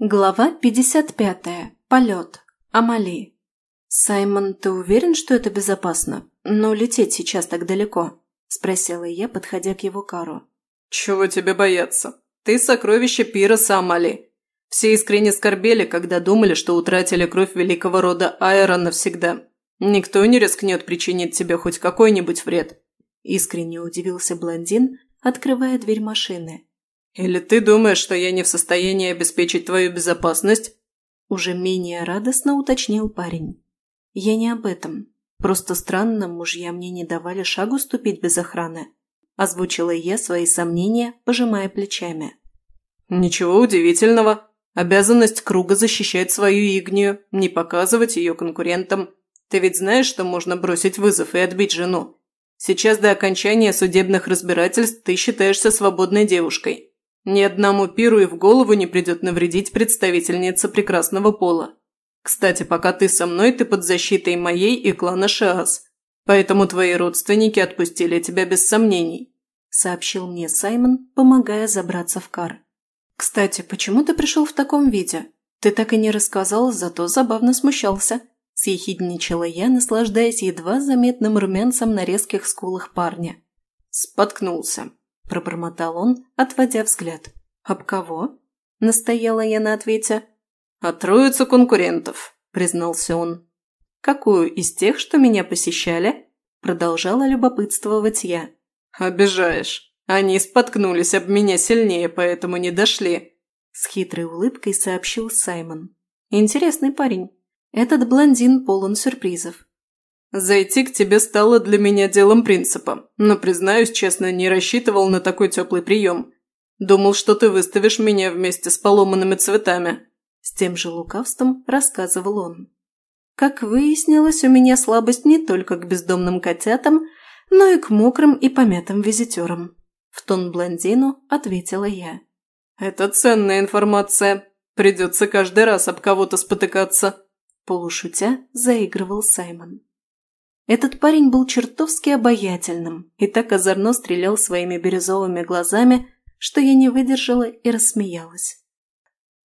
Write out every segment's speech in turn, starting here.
Глава 55. Полет. Амали. «Саймон, ты уверен, что это безопасно? Но лететь сейчас так далеко?» – спросила я, подходя к его кару. «Чего тебе бояться? Ты сокровище Пироса Амали. Все искренне скорбели, когда думали, что утратили кровь великого рода Айра навсегда. Никто не рискнет причинить тебе хоть какой-нибудь вред». Искренне удивился блондин, открывая дверь машины. «Или ты думаешь, что я не в состоянии обеспечить твою безопасность?» Уже менее радостно уточнил парень. «Я не об этом. Просто странно, мужья мне не давали шагу ступить без охраны». Озвучила я свои сомнения, пожимая плечами. «Ничего удивительного. Обязанность круга защищать свою игнию, не показывать ее конкурентам. Ты ведь знаешь, что можно бросить вызов и отбить жену? Сейчас до окончания судебных разбирательств ты считаешься свободной девушкой. Ни одному пиру и в голову не придет навредить представительница прекрасного пола. Кстати, пока ты со мной, ты под защитой моей и клана Шаас. Поэтому твои родственники отпустили тебя без сомнений», – сообщил мне Саймон, помогая забраться в кар. «Кстати, почему ты пришел в таком виде? Ты так и не рассказал, зато забавно смущался», – съехидничала я, наслаждаясь едва заметным румянцем на резких скулах парня. Споткнулся. – пробормотал он, отводя взгляд. «Об кого?» – настояла я на ответе. «О троицу конкурентов», – признался он. «Какую из тех, что меня посещали?» – продолжала любопытствовать я. «Обижаешь. Они споткнулись об меня сильнее, поэтому не дошли», – с хитрой улыбкой сообщил Саймон. «Интересный парень. Этот блондин полон сюрпризов. Зайти к тебе стало для меня делом принципа, но, признаюсь честно, не рассчитывал на такой теплый прием. Думал, что ты выставишь меня вместе с поломанными цветами». С тем же лукавством рассказывал он. Как выяснилось, у меня слабость не только к бездомным котятам, но и к мокрым и помятым визитерам. В тон блондину ответила я. «Это ценная информация. Придется каждый раз об кого-то спотыкаться», полушутя заигрывал Саймон. Этот парень был чертовски обаятельным и так озорно стрелял своими бирюзовыми глазами, что я не выдержала и рассмеялась.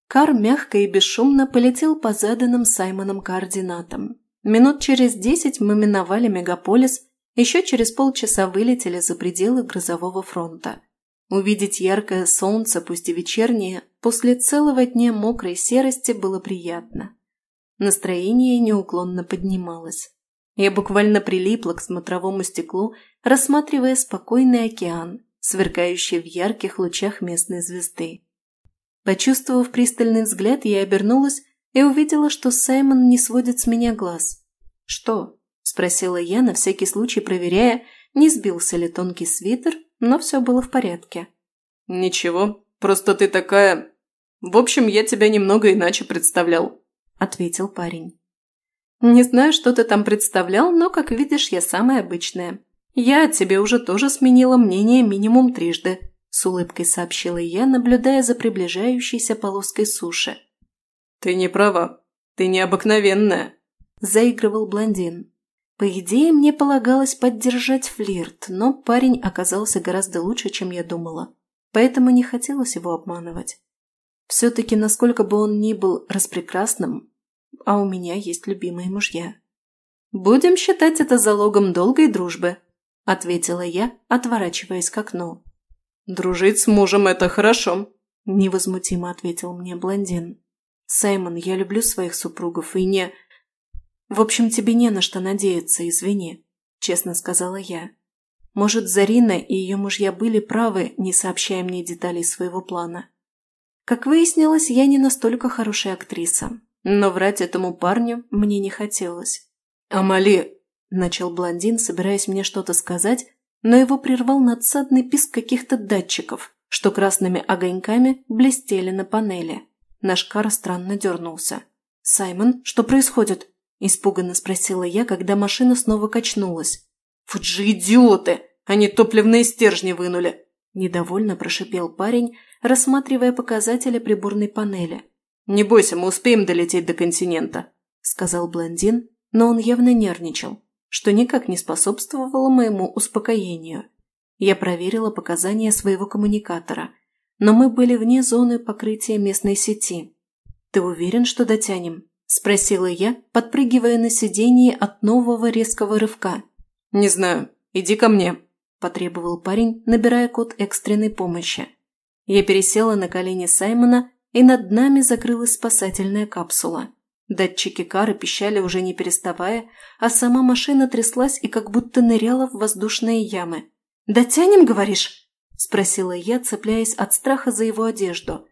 Кар мягко и бесшумно полетел по заданным Саймоном координатам. Минут через десять мы миновали мегаполис, еще через полчаса вылетели за пределы грозового фронта. Увидеть яркое солнце, пусть и вечернее, после целого дня мокрой серости было приятно. Настроение неуклонно поднималось. Я буквально прилипла к смотровому стеклу, рассматривая спокойный океан, сверкающий в ярких лучах местной звезды. Почувствовав пристальный взгляд, я обернулась и увидела, что Саймон не сводит с меня глаз. «Что?» – спросила я, на всякий случай проверяя, не сбился ли тонкий свитер, но все было в порядке. «Ничего, просто ты такая... В общем, я тебя немного иначе представлял», – ответил парень. Не знаю, что ты там представлял, но, как видишь, я самая обычная. Я о тебе уже тоже сменила мнение минимум трижды», – с улыбкой сообщила я, наблюдая за приближающейся полоской суши. «Ты не права. Ты необыкновенная», – заигрывал блондин. По идее, мне полагалось поддержать флирт, но парень оказался гораздо лучше, чем я думала, поэтому не хотелось его обманывать. Все-таки, насколько бы он ни был распрекрасным, а у меня есть любимые мужья. «Будем считать это залогом долгой дружбы», – ответила я, отворачиваясь к окну. «Дружить с мужем – это хорошо», – невозмутимо ответил мне блондин. «Саймон, я люблю своих супругов и не...» «В общем, тебе не на что надеяться, извини», – честно сказала я. «Может, Зарина и ее мужья были правы, не сообщая мне деталей своего плана. Как выяснилось, я не настолько хорошая актриса, но врать этому парню мне не хотелось. «Амали!» – начал блондин, собираясь мне что-то сказать, но его прервал надсадный писк каких-то датчиков, что красными огоньками блестели на панели. Наш кар странно дернулся. «Саймон, что происходит?» – испуганно спросила я, когда машина снова качнулась. «Вот же идиоты! Они топливные стержни вынули!» – недовольно прошипел парень, рассматривая показатели приборной панели – «Не бойся, мы успеем долететь до континента», – сказал блондин, но он явно нервничал, что никак не способствовало моему успокоению. Я проверила показания своего коммуникатора, но мы были вне зоны покрытия местной сети. «Ты уверен, что дотянем?» – спросила я, подпрыгивая на сиденье от нового резкого рывка. «Не знаю. Иди ко мне», – потребовал парень, набирая код экстренной помощи. Я пересела на колени Саймона, и над нами закрылась спасательная капсула. Датчики кары пищали уже не переставая, а сама машина тряслась и как будто ныряла в воздушные ямы. «Дотянем, говоришь?» – спросила я, цепляясь от страха за его одежду.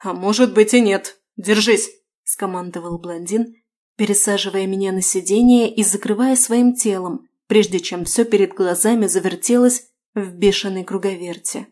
«А может быть и нет. Держись!» – скомандовал блондин, пересаживая меня на сиденье и закрывая своим телом, прежде чем все перед глазами завертелось в бешеной круговерте.